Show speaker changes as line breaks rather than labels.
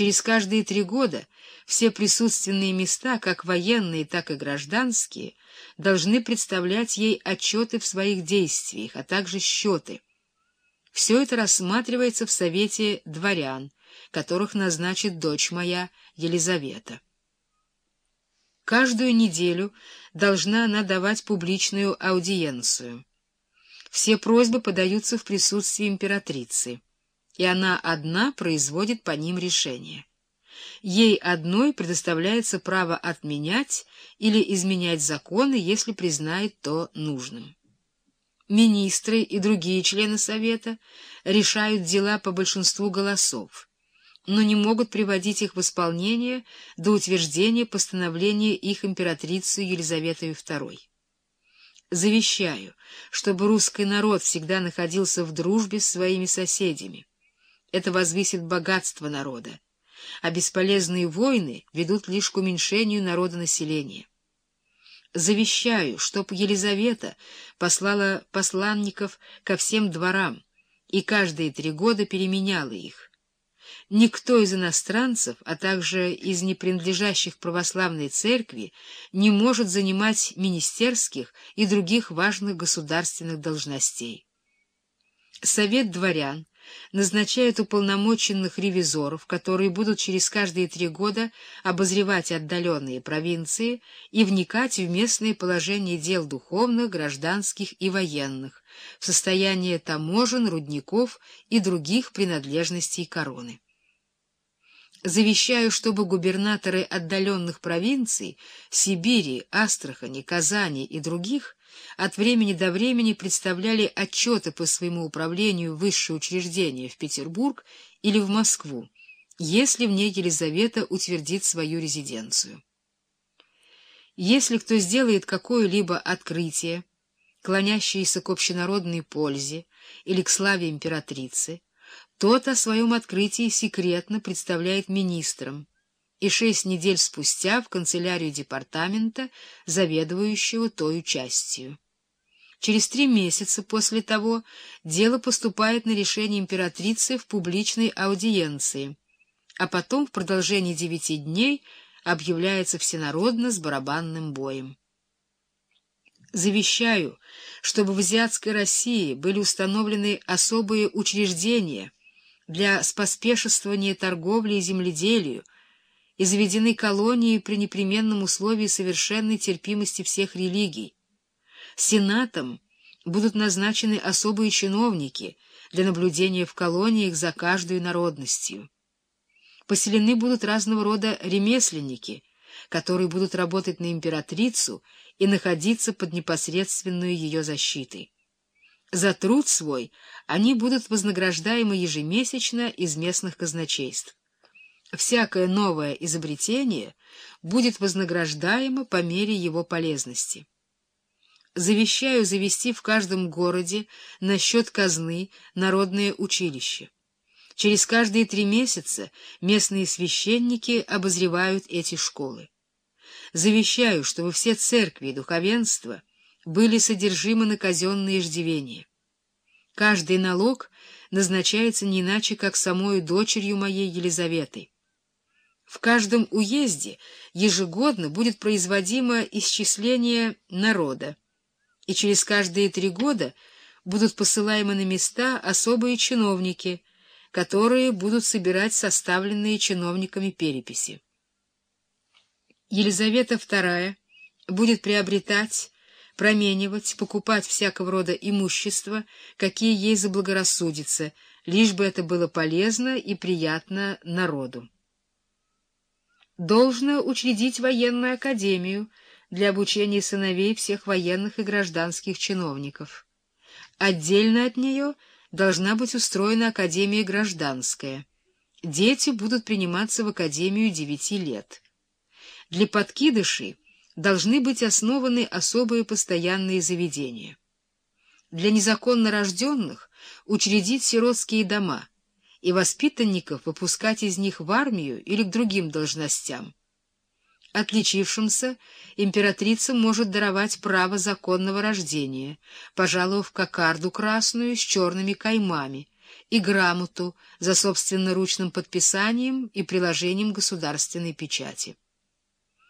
Через каждые три года все присутственные места, как военные, так и гражданские, должны представлять ей отчеты в своих действиях, а также счеты. Все это рассматривается в Совете дворян, которых назначит дочь моя Елизавета. Каждую неделю должна она давать публичную аудиенцию. Все просьбы подаются в присутствии императрицы, и она одна производит по ним решение. Ей одной предоставляется право отменять или изменять законы, если признает то нужным. Министры и другие члены Совета решают дела по большинству голосов, но не могут приводить их в исполнение до утверждения постановления их императрицы Елизаветой II. Завещаю, чтобы русский народ всегда находился в дружбе с своими соседями. Это возвысит богатство народа, а бесполезные войны ведут лишь к уменьшению народонаселения. Завещаю, чтоб Елизавета послала посланников ко всем дворам и каждые три года переменяла их. Никто из иностранцев, а также из непринадлежащих православной церкви, не может занимать министерских и других важных государственных должностей. Совет дворян назначает уполномоченных ревизоров, которые будут через каждые три года обозревать отдаленные провинции и вникать в местное положение дел духовных, гражданских и военных, в состояние таможен, рудников и других принадлежностей короны. Завещаю, чтобы губернаторы отдаленных провинций — Сибири, Астрахани, Казани и других — от времени до времени представляли отчеты по своему управлению высшее учреждение в Петербург или в Москву, если в ней Елизавета утвердит свою резиденцию. Если кто сделает какое-либо открытие, клонящееся к общенародной пользе или к славе императрицы, тот о своем открытии секретно представляет министрам и шесть недель спустя в канцелярию департамента, заведующего той частью. Через три месяца после того дело поступает на решение императрицы в публичной аудиенции, а потом в продолжении девяти дней объявляется всенародно с барабанным боем. Завещаю, чтобы в азиатской России были установлены особые учреждения — для споспешествования торговли и земледелию и заведены колонии при непременном условии совершенной терпимости всех религий. Сенатом будут назначены особые чиновники для наблюдения в колониях за каждой народностью. Поселены будут разного рода ремесленники, которые будут работать на императрицу и находиться под непосредственную ее защитой. За труд свой они будут вознаграждаемы ежемесячно из местных казначейств. Всякое новое изобретение будет вознаграждаемо по мере его полезности. Завещаю завести в каждом городе на счет казны народное училище. Через каждые три месяца местные священники обозревают эти школы. Завещаю, чтобы все церкви и духовенство — были содержимы на казенные иждивения. Каждый налог назначается не иначе, как самой дочерью моей Елизаветой. В каждом уезде ежегодно будет производимо исчисление народа, и через каждые три года будут посылаемы на места особые чиновники, которые будут собирать составленные чиновниками переписи. Елизавета II будет приобретать променивать, покупать всякого рода имущество, какие ей заблагорассудится, лишь бы это было полезно и приятно народу. Должно учредить военную академию для обучения сыновей всех военных и гражданских чиновников. Отдельно от нее должна быть устроена академия гражданская. Дети будут приниматься в академию девяти лет. Для подкидышей должны быть основаны особые постоянные заведения. Для незаконно рожденных учредить сиротские дома и воспитанников выпускать из них в армию или к другим должностям. Отличившимся императрица может даровать право законного рождения, пожаловав кокарду красную с черными каймами и грамоту за собственноручным подписанием и приложением государственной печати.